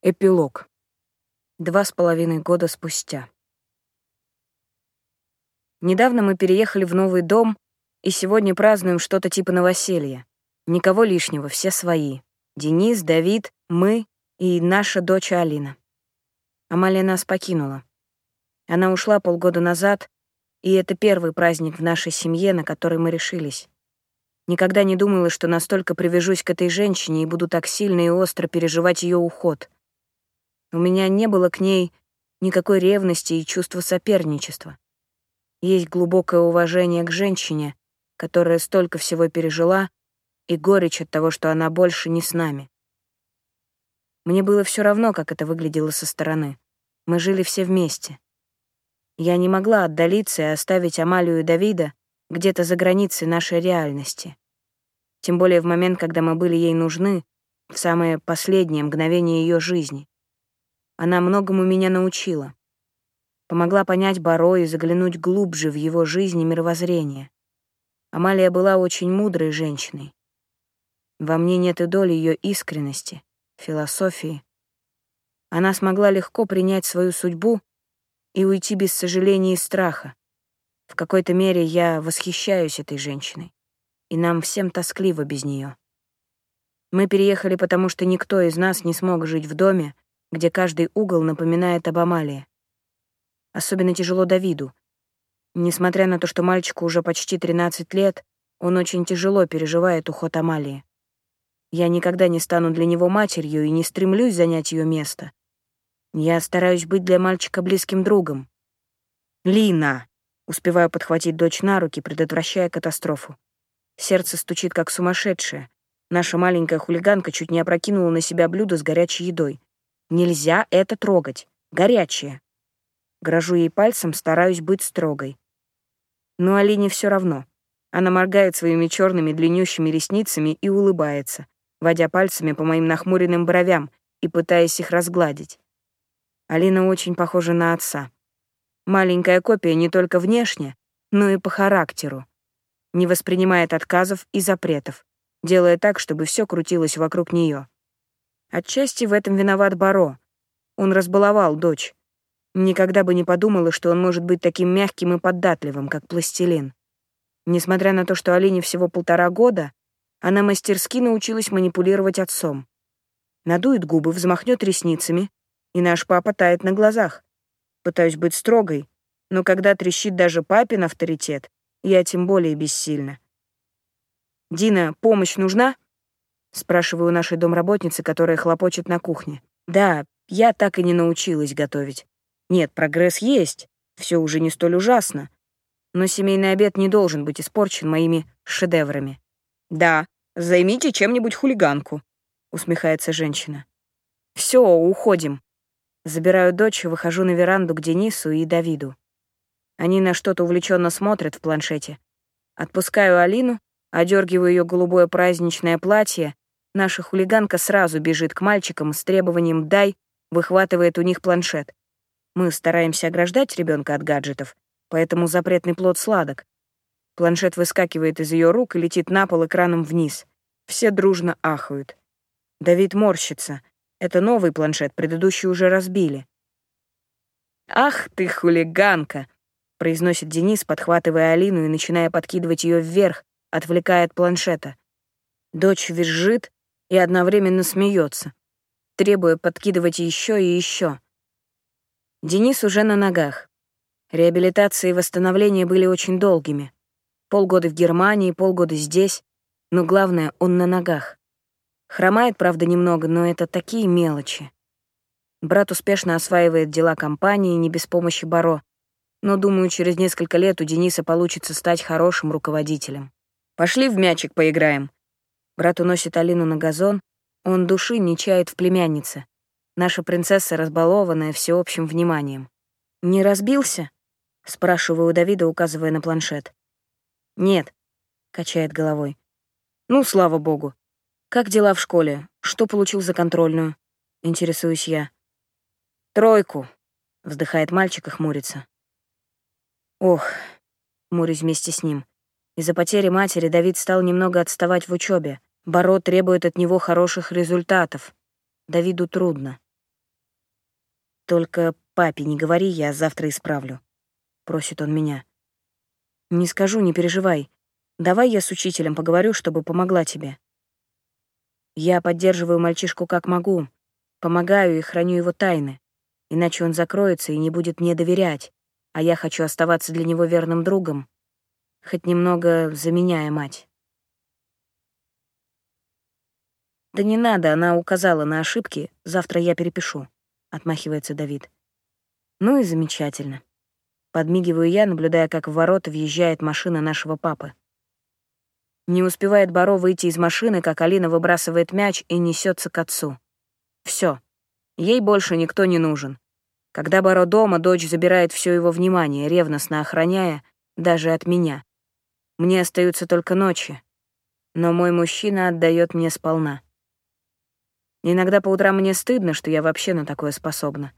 Эпилог. Два с половиной года спустя. Недавно мы переехали в новый дом, и сегодня празднуем что-то типа новоселья. Никого лишнего, все свои. Денис, Давид, мы и наша дочь Алина. Амалия нас покинула. Она ушла полгода назад, и это первый праздник в нашей семье, на который мы решились. Никогда не думала, что настолько привяжусь к этой женщине и буду так сильно и остро переживать ее уход — у меня не было к ней никакой ревности и чувства соперничества. Есть глубокое уважение к женщине, которая столько всего пережила, и горечь от того, что она больше не с нами. Мне было все равно, как это выглядело со стороны. Мы жили все вместе. Я не могла отдалиться и оставить Амалию и Давида где-то за границей нашей реальности. Тем более в момент, когда мы были ей нужны, в самое последнее мгновение ее жизни. Она многому меня научила. Помогла понять Баро и заглянуть глубже в его жизнь и мировоззрение. Амалия была очень мудрой женщиной. Во мне нет и доли ее искренности, философии. Она смогла легко принять свою судьбу и уйти без сожаления и страха. В какой-то мере я восхищаюсь этой женщиной, и нам всем тоскливо без нее. Мы переехали, потому что никто из нас не смог жить в доме, где каждый угол напоминает об Амалии. Особенно тяжело Давиду. Несмотря на то, что мальчику уже почти 13 лет, он очень тяжело переживает уход Амалии. Я никогда не стану для него матерью и не стремлюсь занять ее место. Я стараюсь быть для мальчика близким другом. «Лина!» — успеваю подхватить дочь на руки, предотвращая катастрофу. Сердце стучит, как сумасшедшее. Наша маленькая хулиганка чуть не опрокинула на себя блюдо с горячей едой. Нельзя это трогать. Горячее. Грожу ей пальцем, стараюсь быть строгой. Но Алине все равно. Она моргает своими черными длиннющими ресницами и улыбается, водя пальцами по моим нахмуренным бровям и пытаясь их разгладить. Алина очень похожа на отца. Маленькая копия не только внешне, но и по характеру. Не воспринимает отказов и запретов, делая так, чтобы все крутилось вокруг нее. Отчасти в этом виноват Баро. Он разбаловал дочь. Никогда бы не подумала, что он может быть таким мягким и податливым, как пластилин. Несмотря на то, что Алине всего полтора года, она мастерски научилась манипулировать отцом. Надует губы, взмахнет ресницами, и наш папа тает на глазах. Пытаюсь быть строгой, но когда трещит даже папин авторитет, я тем более бессильна. «Дина, помощь нужна?» Спрашиваю нашей домработницы, которая хлопочет на кухне. Да, я так и не научилась готовить. Нет, прогресс есть, все уже не столь ужасно. Но семейный обед не должен быть испорчен моими шедеврами. Да, займите чем-нибудь хулиганку, усмехается женщина. Все, уходим. Забираю дочь и выхожу на веранду к Денису и Давиду. Они на что-то увлеченно смотрят в планшете. Отпускаю Алину, одергиваю ее голубое праздничное платье Наша хулиганка сразу бежит к мальчикам с требованием «дай», выхватывает у них планшет. Мы стараемся ограждать ребенка от гаджетов, поэтому запретный плод сладок. Планшет выскакивает из ее рук и летит на пол экраном вниз. Все дружно ахают. Давид морщится. Это новый планшет, предыдущий уже разбили. «Ах ты, хулиганка!» — произносит Денис, подхватывая Алину и начиная подкидывать ее вверх, отвлекая от планшета. Дочь визжит, и одновременно смеется, требуя подкидывать еще и еще. Денис уже на ногах. Реабилитация и восстановление были очень долгими. Полгода в Германии, полгода здесь, но главное, он на ногах. Хромает, правда, немного, но это такие мелочи. Брат успешно осваивает дела компании, не без помощи Баро, но, думаю, через несколько лет у Дениса получится стать хорошим руководителем. «Пошли в мячик поиграем», Брат уносит Алину на газон, он души не чает в племяннице. Наша принцесса разбалованная всеобщим вниманием. «Не разбился?» — спрашиваю у Давида, указывая на планшет. «Нет», — качает головой. «Ну, слава богу. Как дела в школе? Что получил за контрольную?» — интересуюсь я. «Тройку», — вздыхает мальчик и хмурится. «Ох», — хмурюсь вместе с ним. Из-за потери матери Давид стал немного отставать в учебе. Баро требует от него хороших результатов. Давиду трудно. Только папе не говори, я завтра исправлю. Просит он меня. Не скажу, не переживай. Давай я с учителем поговорю, чтобы помогла тебе. Я поддерживаю мальчишку как могу, помогаю и храню его тайны, иначе он закроется и не будет мне доверять, а я хочу оставаться для него верным другом, хоть немного заменяя мать. «Да не надо, она указала на ошибки, завтра я перепишу», — отмахивается Давид. «Ну и замечательно». Подмигиваю я, наблюдая, как в ворота въезжает машина нашего папы. Не успевает Баро выйти из машины, как Алина выбрасывает мяч и несется к отцу. Все, ей больше никто не нужен. Когда Баро дома, дочь забирает все его внимание, ревностно охраняя, даже от меня. Мне остаются только ночи, но мой мужчина отдает мне сполна. Иногда по утрам мне стыдно, что я вообще на такое способна.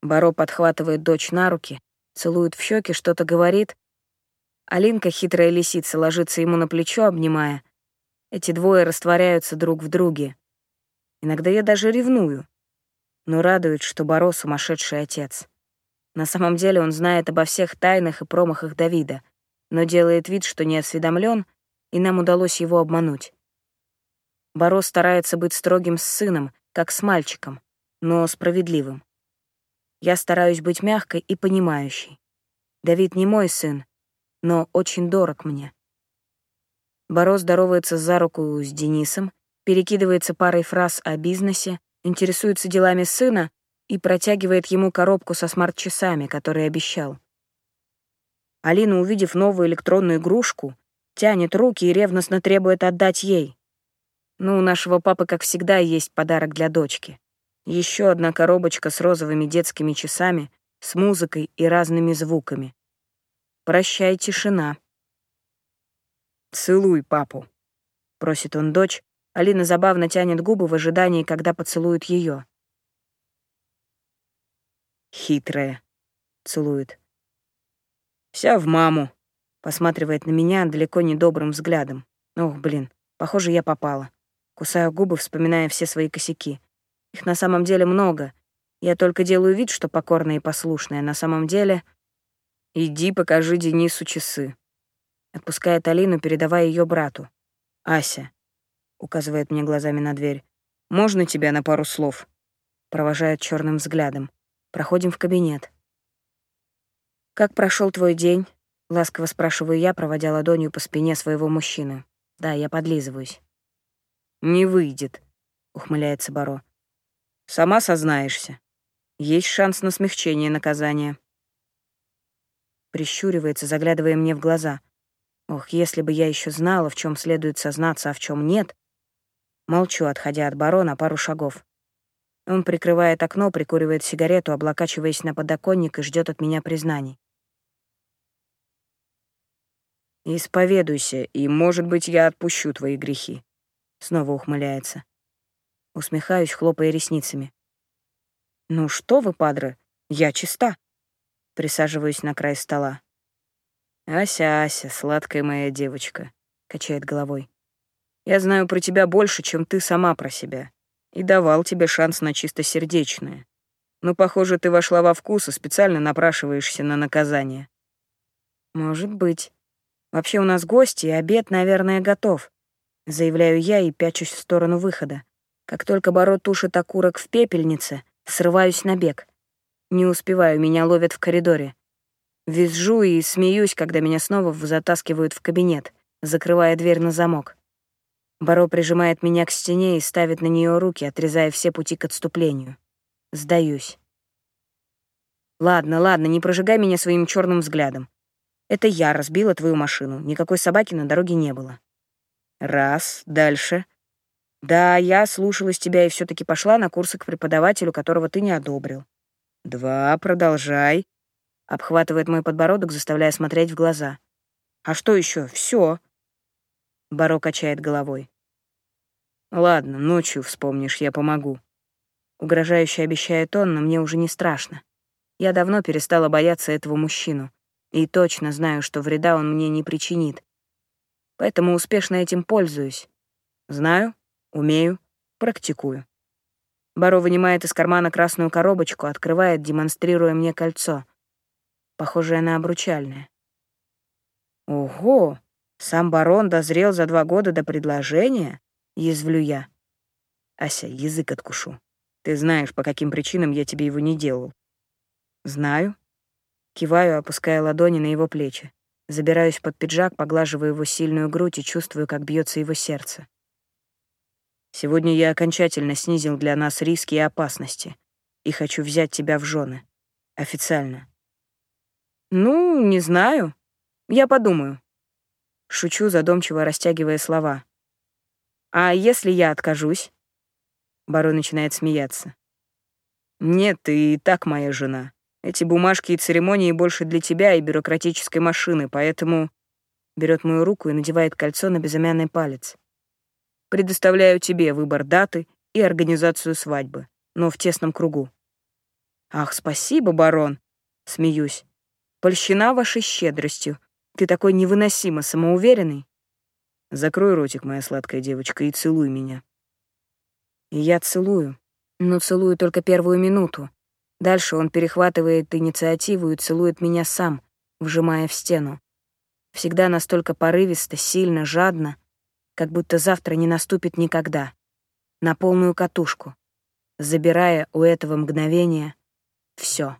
Баро подхватывает дочь на руки, целует в щеки, что-то говорит. Алинка, хитрая лисица, ложится ему на плечо, обнимая. Эти двое растворяются друг в друге. Иногда я даже ревную. Но радует, что Баро — сумасшедший отец. На самом деле он знает обо всех тайнах и промахах Давида, но делает вид, что не осведомлен, и нам удалось его обмануть. Баро старается быть строгим с сыном, как с мальчиком, но справедливым. Я стараюсь быть мягкой и понимающей. Давид не мой сын, но очень дорог мне. Баро здоровается за руку с Денисом, перекидывается парой фраз о бизнесе, интересуется делами сына и протягивает ему коробку со смарт-часами, который обещал. Алина, увидев новую электронную игрушку, тянет руки и ревностно требует отдать ей. Ну, у нашего папы, как всегда, есть подарок для дочки. Еще одна коробочка с розовыми детскими часами, с музыкой и разными звуками. Прощай, тишина. «Целуй папу», — просит он дочь. Алина забавно тянет губы в ожидании, когда поцелует ее. «Хитрая», — целует. «Вся в маму», — посматривает на меня далеко не добрым взглядом. Ох, блин, похоже, я попала. Кусаю губы, вспоминая все свои косяки. Их на самом деле много. Я только делаю вид, что покорная и послушная. На самом деле... «Иди, покажи Денису часы», — отпускает Алину, передавая ее брату. «Ася», — указывает мне глазами на дверь, — «можно тебя на пару слов?» Провожает черным взглядом. Проходим в кабинет. «Как прошел твой день?» — ласково спрашиваю я, проводя ладонью по спине своего мужчины. Да, я подлизываюсь. «Не выйдет», — ухмыляется Баро. «Сама сознаешься. Есть шанс на смягчение наказания». Прищуривается, заглядывая мне в глаза. Ох, если бы я еще знала, в чем следует сознаться, а в чем нет. Молчу, отходя от Баро на пару шагов. Он прикрывает окно, прикуривает сигарету, облокачиваясь на подоконник и ждет от меня признаний. «Исповедуйся, и, может быть, я отпущу твои грехи», Снова ухмыляется. Усмехаюсь, хлопая ресницами. «Ну что вы, падре, я чиста». Присаживаюсь на край стола. «Ася, Ася, сладкая моя девочка», — качает головой. «Я знаю про тебя больше, чем ты сама про себя, и давал тебе шанс на чистосердечное. Но, похоже, ты вошла во вкус и специально напрашиваешься на наказание». «Может быть. Вообще у нас гости, и обед, наверное, готов. Заявляю я и пячусь в сторону выхода. Как только Баро тушит окурок в пепельнице, срываюсь на бег. Не успеваю, меня ловят в коридоре. Визжу и смеюсь, когда меня снова затаскивают в кабинет, закрывая дверь на замок. Баро прижимает меня к стене и ставит на нее руки, отрезая все пути к отступлению. Сдаюсь. Ладно, ладно, не прожигай меня своим черным взглядом. Это я разбила твою машину, никакой собаки на дороге не было. Раз. Дальше. Да, я слушалась тебя и все таки пошла на курсы к преподавателю, которого ты не одобрил. Два. Продолжай. Обхватывает мой подбородок, заставляя смотреть в глаза. А что еще? Все. Баро качает головой. Ладно, ночью вспомнишь, я помогу. Угрожающе обещает он, но мне уже не страшно. Я давно перестала бояться этого мужчину. И точно знаю, что вреда он мне не причинит поэтому успешно этим пользуюсь. Знаю, умею, практикую. Баро вынимает из кармана красную коробочку, открывает, демонстрируя мне кольцо, похожее на обручальное. Ого, сам барон дозрел за два года до предложения, язвлю я. Ася, язык откушу. Ты знаешь, по каким причинам я тебе его не делал. Знаю. Киваю, опуская ладони на его плечи. Забираюсь под пиджак, поглаживаю его сильную грудь и чувствую, как бьется его сердце. Сегодня я окончательно снизил для нас риски и опасности и хочу взять тебя в жены. Официально. Ну, не знаю. Я подумаю. Шучу, задумчиво растягивая слова. А если я откажусь? Барон начинает смеяться. Нет, ты и так моя жена. Эти бумажки и церемонии больше для тебя и бюрократической машины, поэтому берет мою руку и надевает кольцо на безымянный палец. Предоставляю тебе выбор даты и организацию свадьбы, но в тесном кругу. Ах, спасибо, барон, смеюсь. Польщена вашей щедростью. Ты такой невыносимо самоуверенный. Закрой ротик, моя сладкая девочка, и целуй меня. И я целую, но целую только первую минуту, Дальше он перехватывает инициативу и целует меня сам, вжимая в стену. Всегда настолько порывисто, сильно, жадно, как будто завтра не наступит никогда. На полную катушку, забирая у этого мгновения все.